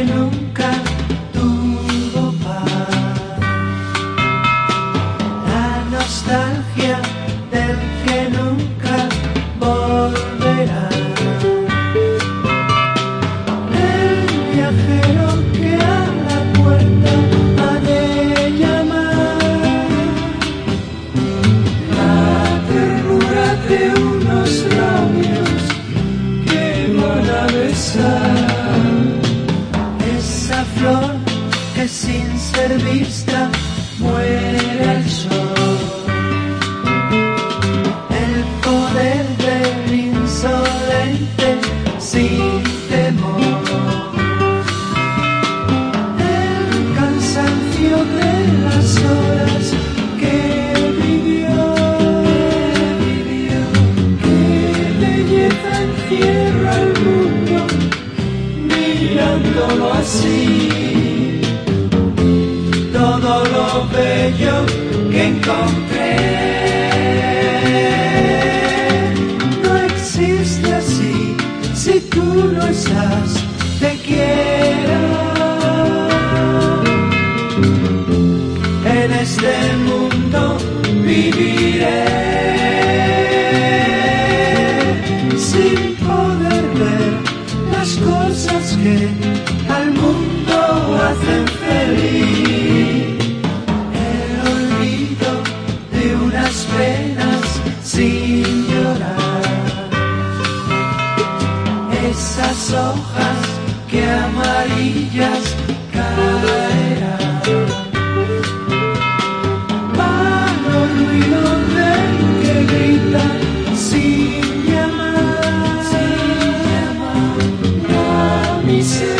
Nunca tuvo paz, la nostalgia del que nunca volverá, el viajero que a la puerta ha de llamar, la ternura de unos labios que van a besar. sin ser vista, muere el sol. El poder del insolente sin temor. El cansancio de las horas que vivió, vivió. Qué belleza encierra el mundo mirándolo así. Bello que encontré no existe así si tú no estás. Te quiero en este mundo viviré sin poder ver las cosas que al mundo hacen hojas que amarillas caerán. Palo ruido del que grita sin llamar, sin llamar mi ser.